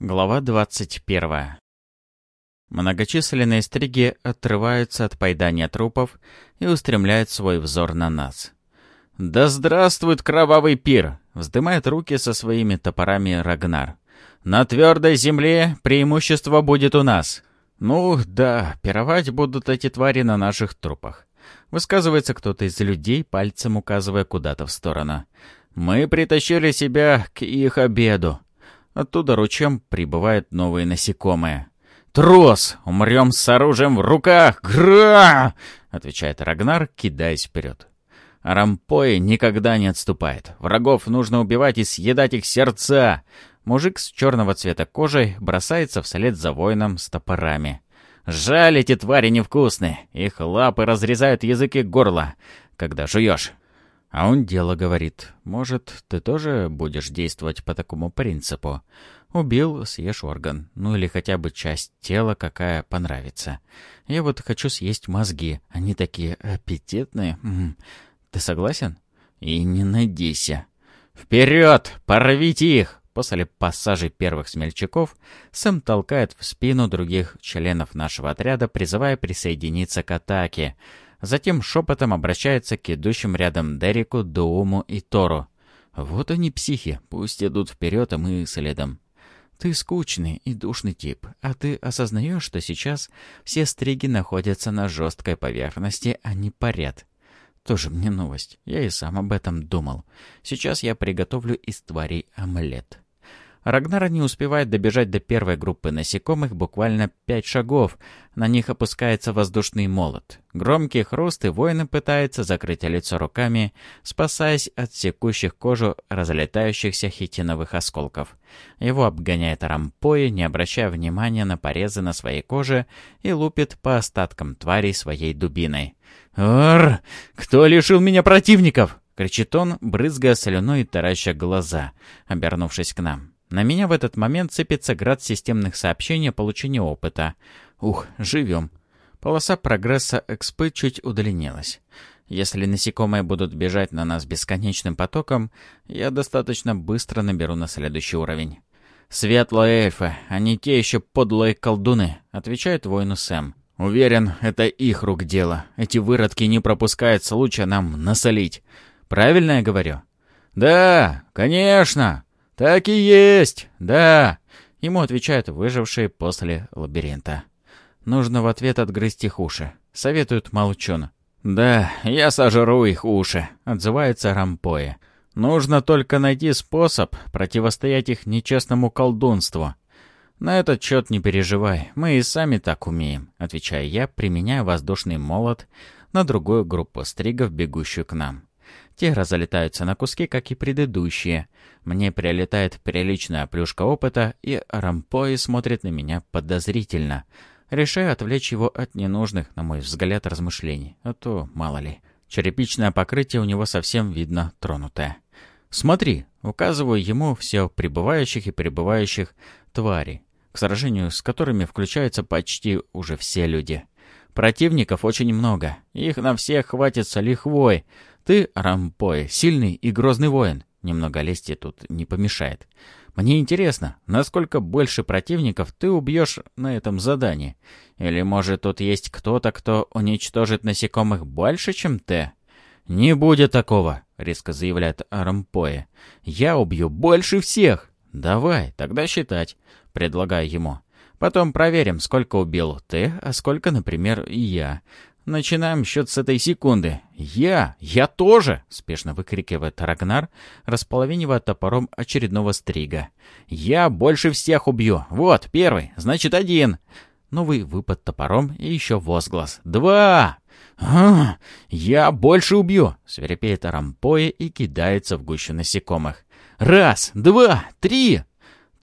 Глава 21. Многочисленные стриги отрываются от поедания трупов и устремляют свой взор на нас. «Да здравствует кровавый пир!» — вздымает руки со своими топорами Рагнар. «На твердой земле преимущество будет у нас!» «Ну, да, пировать будут эти твари на наших трупах», — высказывается кто-то из людей, пальцем указывая куда-то в сторону. «Мы притащили себя к их обеду. Оттуда ручьем прибывают новые насекомые. «Трос! Умрем с оружием в руках! Гра!» — отвечает Рагнар, кидаясь вперед. Рампой никогда не отступает. Врагов нужно убивать и съедать их сердца. Мужик с черного цвета кожей бросается вслед за воином с топорами. Жаль, эти твари невкусные. Их лапы разрезают язык и горло, когда жуешь. А он дело говорит. Может, ты тоже будешь действовать по такому принципу? Убил, съешь орган. Ну или хотя бы часть тела, какая понравится. Я вот хочу съесть мозги. Они такие аппетитные. Ты согласен? И не надейся. Вперед! Порвите их! После пассажей первых смельчаков Сэм толкает в спину других членов нашего отряда, призывая присоединиться к атаке. Затем шепотом обращается к идущим рядом Дереку, Дууму и Тору. «Вот они, психи, пусть идут вперед, а мы следом». «Ты скучный и душный тип, а ты осознаешь, что сейчас все стриги находятся на жесткой поверхности, а не парят?» Тоже мне новость. Я и сам об этом думал. Сейчас я приготовлю из тварей омлет. Рагнара не успевает добежать до первой группы насекомых буквально пять шагов. На них опускается воздушный молот. Громкий хруст, и воин пытается закрыть лицо руками, спасаясь от секущих кожу разлетающихся хитиновых осколков. Его обгоняет рампои, не обращая внимания на порезы на своей коже, и лупит по остаткам тварей своей дубиной. «Ор! Кто лишил меня противников?» — кричит он, брызгая слюной и тараща глаза, обернувшись к нам. На меня в этот момент сыпется град системных сообщений о получении опыта. Ух, живем. Полоса прогресса экспы чуть удлинилась. Если насекомые будут бежать на нас бесконечным потоком, я достаточно быстро наберу на следующий уровень. «Светлые эльфы, они те еще подлые колдуны», — отвечает воину Сэм. «Уверен, это их рук дело. Эти выродки не пропускают случая нам насолить. Правильно я говорю?» «Да, конечно!» «Так и есть, да!» Ему отвечают выжившие после лабиринта. Нужно в ответ отгрызть их уши. Советуют молчун. «Да, я сожру их уши», — отзывается Рампоя. «Нужно только найти способ противостоять их нечестному колдунству». «На этот счет не переживай, мы и сами так умеем», — отвечаю я, применяя воздушный молот на другую группу стригов, бегущую к нам. Те разлетаются на куски, как и предыдущие. Мне прилетает приличная плюшка опыта, и Рампои смотрит на меня подозрительно. Решаю отвлечь его от ненужных, на мой взгляд, размышлений. А то, мало ли. Черепичное покрытие у него совсем видно тронутое. «Смотри!» — указываю ему все прибывающих и прибывающих тварей, к сражению с которыми включаются почти уже все люди. Противников очень много, их на всех хватит с лихвой, ты, Рампой, сильный и грозный воин. Немного лести тут не помешает. Мне интересно, насколько больше противников ты убьешь на этом задании? Или, может, тут есть кто-то, кто уничтожит насекомых больше, чем ты? Не будет такого, резко заявляет Рампоя. Я убью больше всех. Давай, тогда считать, предлагаю ему. Потом проверим, сколько убил ты, а сколько, например, я. Начинаем счет с этой секунды. Я! Я тоже! Спешно выкрикивает Рагнар, располовинивая топором очередного стрига. Я больше всех убью. Вот, первый, значит, один. Новый выпад топором и еще возглас. Два! «А, я больше убью!» — свирепеет Рампоя и кидается в гущу насекомых. «Раз, два, три!»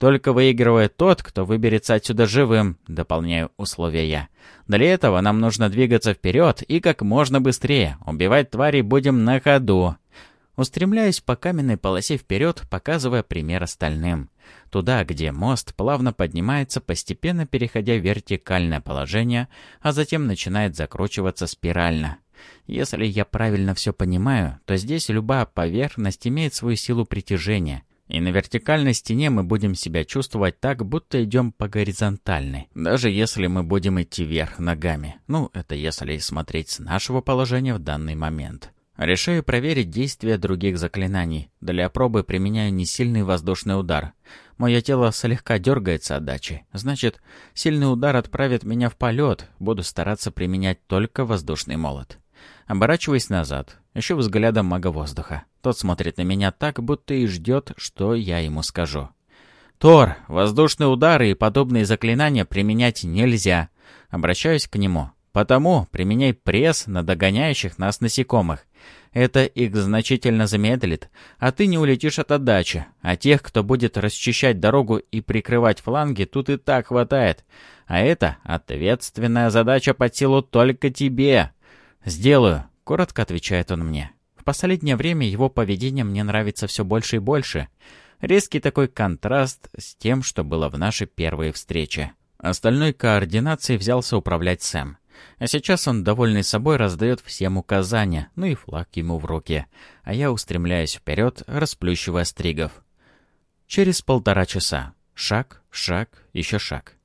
«Только выигрывает тот, кто выберется отсюда живым», — дополняю условия я. Для этого нам нужно двигаться вперед и как можно быстрее. Убивать тварей будем на ходу. Устремляюсь по каменной полосе вперед, показывая пример остальным. Туда, где мост плавно поднимается, постепенно переходя в вертикальное положение, а затем начинает закручиваться спирально. Если я правильно все понимаю, то здесь любая поверхность имеет свою силу притяжения. И на вертикальной стене мы будем себя чувствовать так, будто идем по горизонтальной, даже если мы будем идти вверх ногами. Ну, это если смотреть с нашего положения в данный момент. Решаю проверить действие других заклинаний. Для пробы применяю несильный воздушный удар. Мое тело слегка дергается от дачи. Значит, сильный удар отправит меня в полет. Буду стараться применять только воздушный молот. Оборачиваясь назад, ищу взглядом мага воздуха. Тот смотрит на меня так, будто и ждет, что я ему скажу. «Тор, воздушные удары и подобные заклинания применять нельзя». Обращаюсь к нему. «Потому применяй пресс на догоняющих нас насекомых. Это их значительно замедлит, а ты не улетишь от отдачи. А тех, кто будет расчищать дорогу и прикрывать фланги, тут и так хватает. А это ответственная задача под силу только тебе. «Сделаю», — коротко отвечает он мне. В последнее время его поведение мне нравится все больше и больше. Резкий такой контраст с тем, что было в нашей первой встрече. Остальной координацией взялся управлять Сэм. А сейчас он, довольный собой, раздает всем указания, ну и флаг ему в руки. А я устремляюсь вперед, расплющивая стригов. Через полтора часа. Шаг, шаг, еще шаг.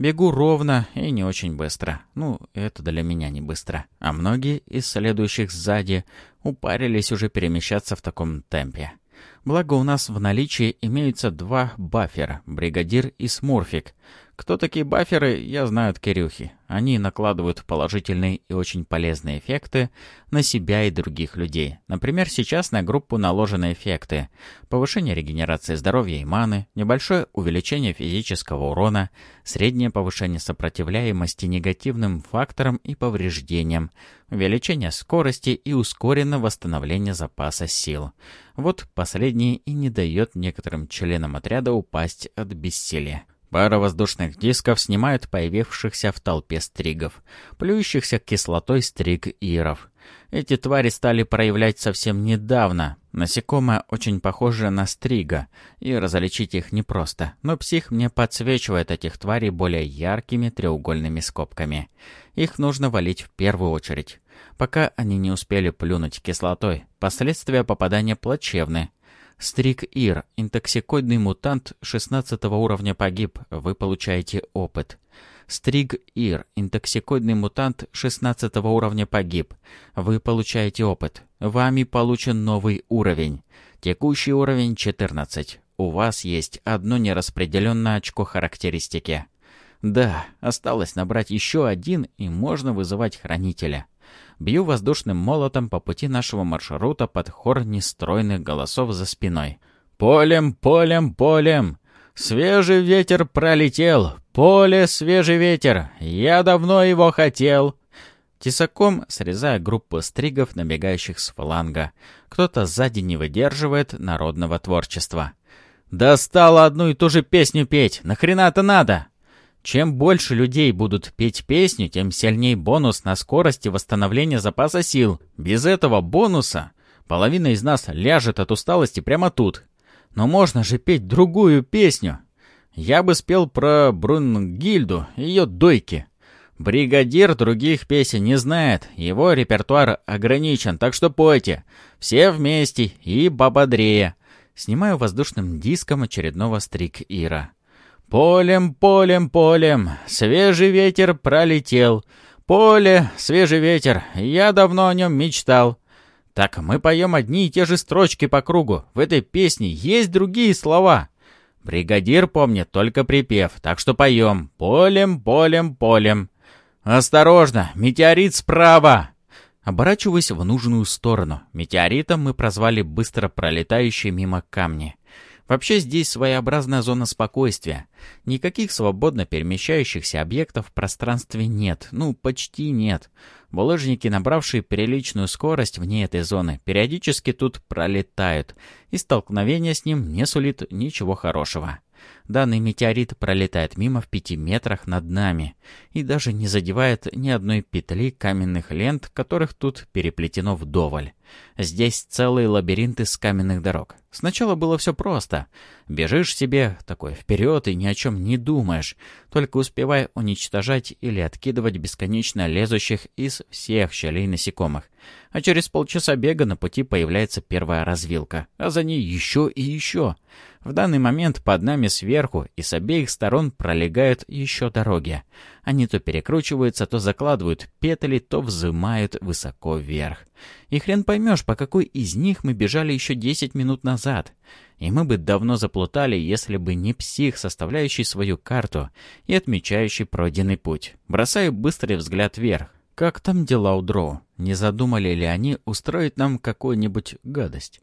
Бегу ровно и не очень быстро. Ну, это для меня не быстро. А многие из следующих сзади упарились уже перемещаться в таком темпе. Благо у нас в наличии имеются два бафера, бригадир и смурфик, кто такие баферы, я знаю от Кирюхи. Они накладывают положительные и очень полезные эффекты на себя и других людей. Например, сейчас на группу наложены эффекты. Повышение регенерации здоровья и маны, небольшое увеличение физического урона, среднее повышение сопротивляемости негативным факторам и повреждениям, увеличение скорости и ускоренное восстановление запаса сил. Вот последнее и не дает некоторым членам отряда упасть от бессилия. Пара воздушных дисков снимают появившихся в толпе стригов, плюющихся кислотой стриг-иров. Эти твари стали проявлять совсем недавно. Насекомое очень похоже на стрига, и различить их непросто, но псих мне подсвечивает этих тварей более яркими треугольными скобками. Их нужно валить в первую очередь. Пока они не успели плюнуть кислотой, последствия попадания плачевны. Стрик Ир, интоксикоидный мутант 16 уровня погиб, вы получаете опыт. Стриг Ир, интоксикоидный мутант 16 уровня погиб, вы получаете опыт. Вами получен новый уровень. Текущий уровень 14. У вас есть одно нераспределенное очко характеристики. Да, осталось набрать еще один, и можно вызывать хранителя. Бью воздушным молотом по пути нашего маршрута под хор нестройных голосов за спиной. «Полем, полем, полем! Свежий ветер пролетел! Поле, свежий ветер! Я давно его хотел!» Тесаком срезая группу стригов, набегающих с фланга. Кто-то сзади не выдерживает народного творчества. «Достало одну и ту же песню петь! Нахрена это надо?» Чем больше людей будут петь песню, тем сильнее бонус на скорость и восстановление запаса сил. Без этого бонуса половина из нас ляжет от усталости прямо тут. Но можно же петь другую песню. Я бы спел про Брунгильду и ее дойки. Бригадир других песен не знает, его репертуар ограничен, так что пойте. Все вместе и пободрее. Снимаю воздушным диском очередного стрик Ира. Полем, полем, полем, свежий ветер пролетел. Поле, свежий ветер, я давно о нем мечтал. Так мы поем одни и те же строчки по кругу. В этой песне есть другие слова. Бригадир помнит только припев, так что поем. Полем, полем, полем. Осторожно, метеорит справа. Оборачиваясь в нужную сторону. Метеоритом мы прозвали быстро пролетающие мимо камни. Вообще здесь своеобразная зона спокойствия. Никаких свободно перемещающихся объектов в пространстве нет, ну, почти нет. Булыжники, набравшие приличную скорость вне этой зоны, периодически тут пролетают, и столкновение с ним не сулит ничего хорошего. Данный метеорит пролетает мимо в пяти метрах над нами и даже не задевает ни одной петли каменных лент, которых тут переплетено вдоволь. Здесь целые лабиринты с каменных дорог. Сначала было все просто. Бежишь себе такой вперед и ни о чем не думаешь, только успевая уничтожать или откидывать бесконечно лезущих из всех щелей насекомых. А через полчаса бега на пути появляется первая развилка, а за ней еще и еще. В данный момент под нами сверху и с обеих сторон пролегают еще дороги. Они то перекручиваются, то закладывают петли, то взымают высоко вверх. И хрен поймешь, по какой из них мы бежали еще 10 минут назад. И мы бы давно заплутали, если бы не псих, составляющий свою карту и отмечающий пройденный путь. Бросаю быстрый взгляд вверх. Как там дела у Дроу? Не задумали ли они устроить нам какую-нибудь гадость?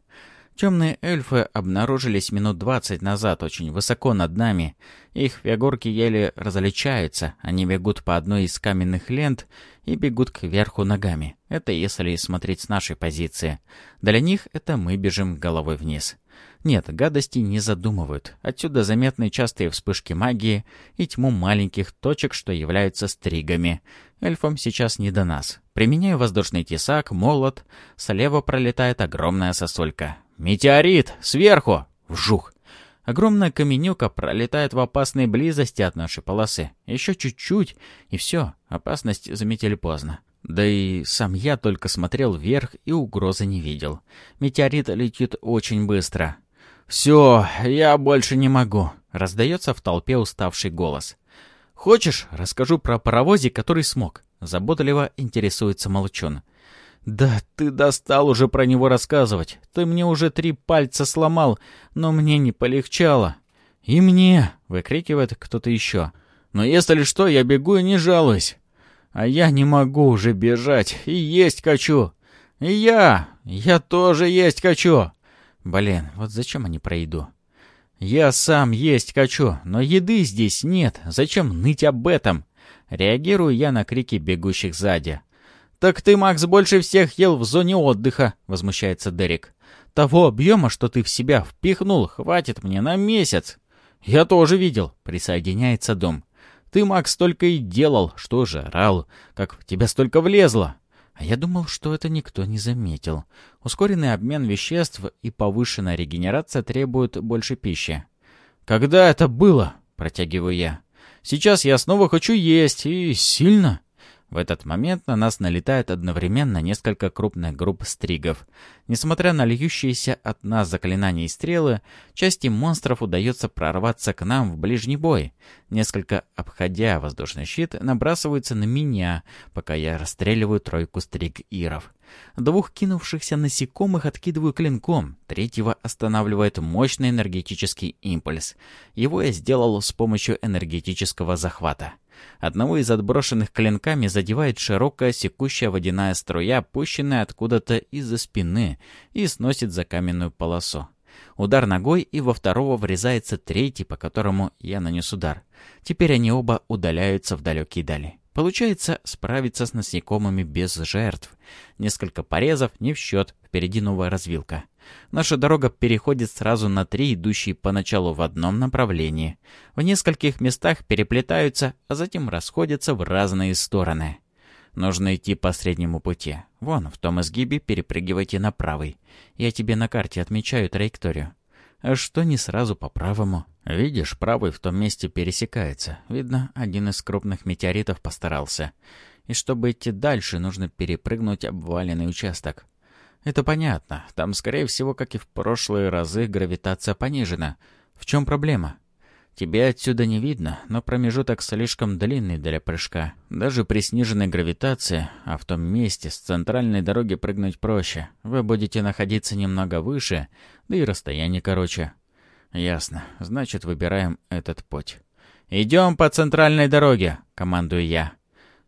Темные эльфы обнаружились минут двадцать назад очень высоко над нами. Их фигурки еле различаются. Они бегут по одной из каменных лент и бегут кверху ногами. Это если смотреть с нашей позиции. Для них это мы бежим головой вниз. Нет, гадости не задумывают. Отсюда заметны частые вспышки магии и тьму маленьких точек, что являются стригами. Эльфам сейчас не до нас. Применяю воздушный тесак, молот. Слева пролетает огромная сосулька. «Метеорит! Сверху!» Вжух! Огромная каменюка пролетает в опасной близости от нашей полосы. Еще чуть-чуть, и все, опасность заметили поздно. Да и сам я только смотрел вверх и угрозы не видел. Метеорит летит очень быстро. «Все, я больше не могу», — раздается в толпе уставший голос. «Хочешь, расскажу про паровозик, который смог?» Заботливо интересуется Молчун. «Да ты достал уже про него рассказывать. Ты мне уже три пальца сломал, но мне не полегчало». «И мне!» — выкрикивает кто-то еще. «Но если что, я бегу и не жалуюсь. А я не могу уже бежать и есть хочу. И я! Я тоже есть хочу!» «Блин, вот зачем они про еду?» «Я сам есть хочу, но еды здесь нет. Зачем ныть об этом?» Реагирую я на крики бегущих сзади. «Так ты, Макс, больше всех ел в зоне отдыха», — возмущается Дерек. «Того объема, что ты в себя впихнул, хватит мне на месяц». «Я тоже видел», — присоединяется Дом. «Ты, Макс, только и делал, что жрал, как в тебя столько влезло». А я думал, что это никто не заметил. Ускоренный обмен веществ и повышенная регенерация требуют больше пищи. «Когда это было?» — протягиваю я. «Сейчас я снова хочу есть, и сильно». В этот момент на нас налетает одновременно несколько крупных групп стригов. Несмотря на льющиеся от нас заклинания и стрелы, части монстров удается прорваться к нам в ближний бой. Несколько обходя воздушный щит, набрасываются на меня, пока я расстреливаю тройку стриг-иров. Двух кинувшихся насекомых откидываю клинком, третьего останавливает мощный энергетический импульс. Его я сделал с помощью энергетического захвата. Одного из отброшенных клинками задевает широкая секущая водяная струя, пущенная откуда-то из-за спины, и сносит за каменную полосу. Удар ногой, и во второго врезается третий, по которому я нанес удар. Теперь они оба удаляются в далекие дали. Получается справиться с насекомыми без жертв. Несколько порезов не в счет, впереди новая развилка. Наша дорога переходит сразу на три, идущие поначалу в одном направлении. В нескольких местах переплетаются, а затем расходятся в разные стороны. Нужно идти по среднему пути. Вон, в том изгибе перепрыгивайте на правый. Я тебе на карте отмечаю траекторию. А что не сразу по правому? Видишь, правый в том месте пересекается. Видно, один из крупных метеоритов постарался. И чтобы идти дальше, нужно перепрыгнуть обваленный участок. Это понятно. Там, скорее всего, как и в прошлые разы, гравитация понижена. В чем проблема? Тебе отсюда не видно, но промежуток слишком длинный для прыжка. Даже при сниженной гравитации, а в том месте с центральной дороги прыгнуть проще. Вы будете находиться немного выше, да и расстояние короче. Ясно. Значит, выбираем этот путь. «Идем по центральной дороге», — командую я.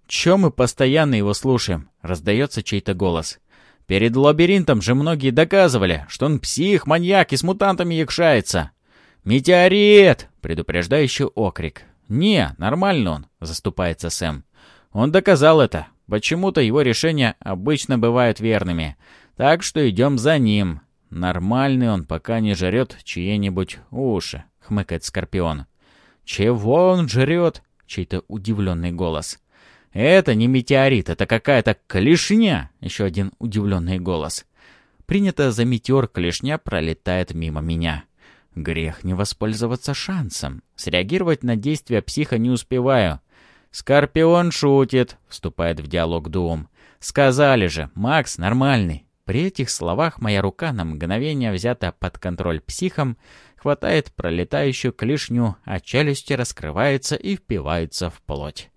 «Чё мы постоянно его слушаем?» — раздается чей-то голос. Перед лабиринтом же многие доказывали, что он псих, маньяк и с мутантами якшается. «Метеорит!» — предупреждающий окрик. «Не, нормально он», — заступается Сэм. «Он доказал это. Почему-то его решения обычно бывают верными. Так что идем за ним. Нормальный он, пока не жрет чьи-нибудь уши». — хмыкает Скорпион. «Чего он жрет?» — чей-то удивленный голос. «Это не метеорит, это какая-то клешня!» — еще один удивленный голос. Принято за метеор клешня пролетает мимо меня. Грех не воспользоваться шансом. Среагировать на действия психа не успеваю. «Скорпион шутит», — вступает в диалог Дуум. «Сказали же, Макс нормальный». При этих словах моя рука на мгновение взята под контроль психом, хватает пролетающую клешню, а челюсти раскрываются и впиваются в плоть.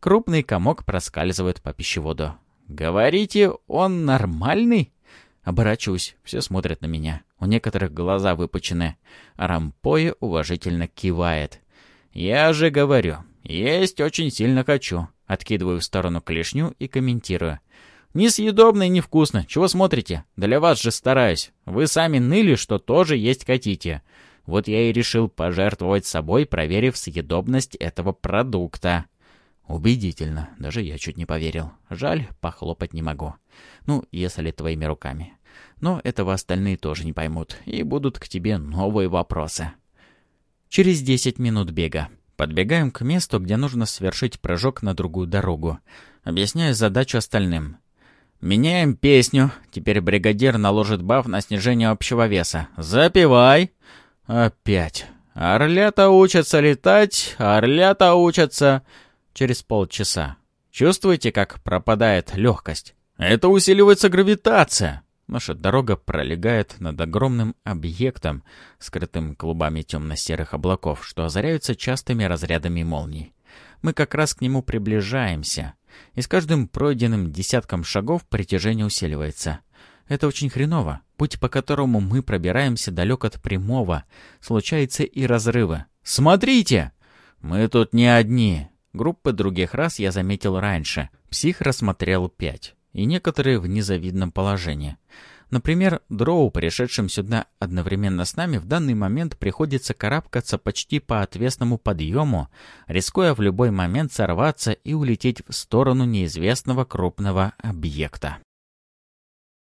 Крупный комок проскальзывает по пищеводу. «Говорите, он нормальный?» Оборачиваюсь, все смотрят на меня. У некоторых глаза выпучены. Рампоя уважительно кивает. «Я же говорю, есть очень сильно хочу». Откидываю в сторону клешню и комментирую. «Несъедобно и невкусно. Чего смотрите? Для вас же стараюсь. Вы сами ныли, что тоже есть хотите. Вот я и решил пожертвовать собой, проверив съедобность этого продукта». Убедительно. Даже я чуть не поверил. Жаль, похлопать не могу. Ну, если твоими руками. Но этого остальные тоже не поймут. И будут к тебе новые вопросы. Через 10 минут бега. Подбегаем к месту, где нужно совершить прыжок на другую дорогу. Объясняю задачу остальным. Меняем песню. Теперь бригадир наложит баф на снижение общего веса. Запивай. Опять. Орлята учатся летать, орлята учатся через полчаса. Чувствуете, как пропадает легкость? Это усиливается гравитация. Наша дорога пролегает над огромным объектом, скрытым клубами темно-серых облаков, что озаряются частыми разрядами молний. Мы как раз к нему приближаемся, и с каждым пройденным десятком шагов притяжение усиливается. Это очень хреново. Путь, по которому мы пробираемся далек от прямого, случается и разрывы. «Смотрите!» «Мы тут не одни!» Группы других рас я заметил раньше. Псих рассмотрел пять. И некоторые в незавидном положении. Например, дроу, пришедшим сюда одновременно с нами, в данный момент приходится карабкаться почти по отвесному подъему, рискуя в любой момент сорваться и улететь в сторону неизвестного крупного объекта.